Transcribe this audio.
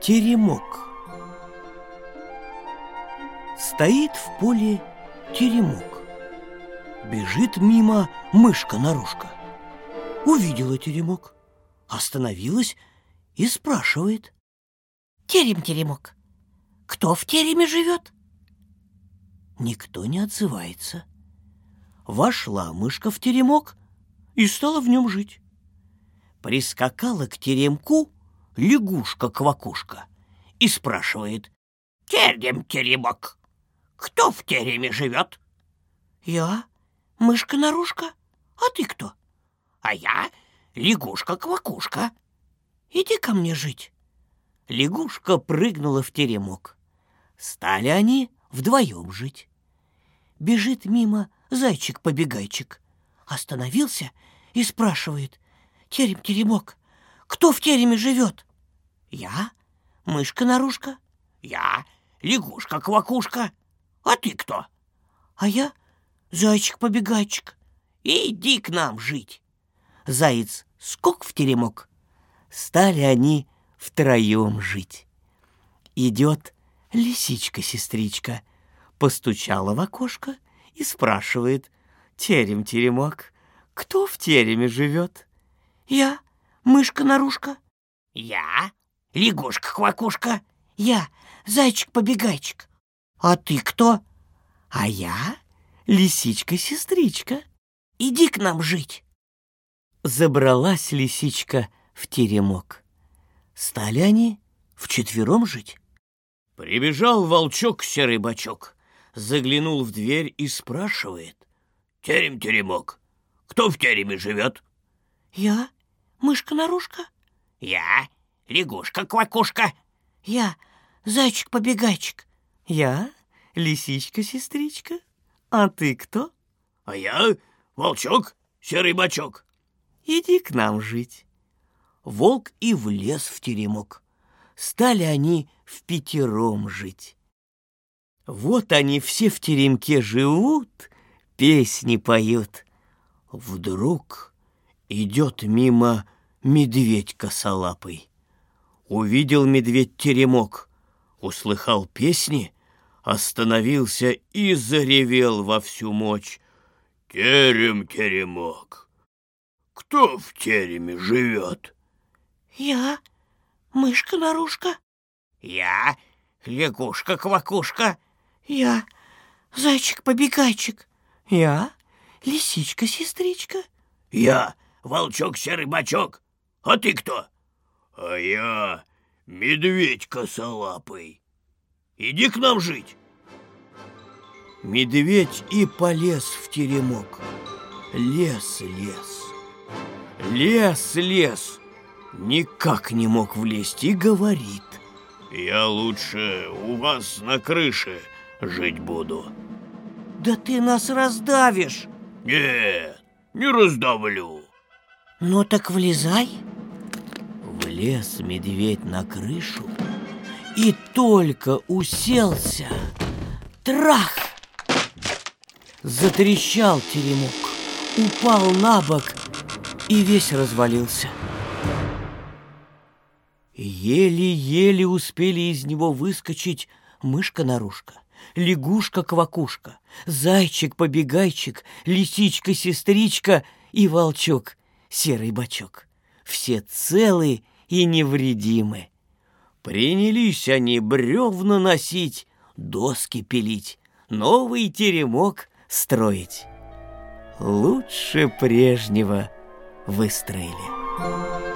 Теремок Стоит в поле теремок. Бежит мимо мышка-нарушка. Увидела теремок, остановилась и спрашивает. Терем-теремок, кто в тереме живет? Никто не отзывается. Вошла мышка в теремок и стала в нем жить. Прискакала к теремку лягушка-квакушка и спрашивает. «Терем-теремок, кто в тереме живет?» Я, мышка-нарушка, а ты кто? «А я лягушка-квакушка». Иди ко мне жить. Лягушка прыгнула в теремок. Стали они вдвоем жить. Бежит мимо зайчик-побегайчик. Остановился и спрашивает. Терем-теремок, кто в тереме живет? Я, мышка-нарушка. «Я лягушка-квакушка. А ты кто?» А я зайчик-побегайчик. Иди к нам жить. Заяц скок в теремок. Стали они втроем жить. Идет лисичка-сестричка, постучала в окошко и спрашивает, терем-теремок, кто в тереме живет? Я, мышка-нарушка. «Я лягушка-квакушка». Я, зайчик-побегайчик. А ты кто? А я лисичка-сестричка. Иди к нам жить. Забралась лисичка в теремок. Стали они вчетвером жить. Прибежал волчок серый бачок, заглянул в дверь и спрашивает. «Терем-теремок, кто в тереме живет?» Я, мышка-нарушка. «Я лягушка-квакушка». Я, зайчик-побегайчик. Я лисичка-сестричка. А ты кто? «А я волчок серый бачок». Иди к нам жить. Волк и влез в теремок. Стали они в пятером жить. Вот они все в теремке живут, песни поют. Вдруг идет мимо медведь косолапый. Увидел медведь теремок, услыхал песни, остановился и заревел во всю мощь. «Терем-теремок, кто в тереме живет?» Я, мышка-нарушка. «Я лягушка-квакушка». Я, зайчик-побегайчик. Я лисичка-сестричка. «Я волчок серый бачок. А ты кто?» «А я медведь косолапый. Иди к нам жить». Медведь и полез в теремок. Лес, лес. Лес, лес. Никак не мог влезть и говорит. «Я лучше у вас на крыше жить буду». Да ты нас раздавишь. «Нет, не раздавлю». Ну так влезай. Влез медведь на крышу и только уселся. Трах! Затрещал теремок, упал на бок и весь развалился. Еле-еле успели из него выскочить мышка-нарушка, лягушка-квакушка, зайчик-побегайчик, лисичка-сестричка и волчок серый бачок. Все целы и невредимы. Принялись они бревна носить, доски пилить, новый теремок строить. Лучше прежнего выстроили.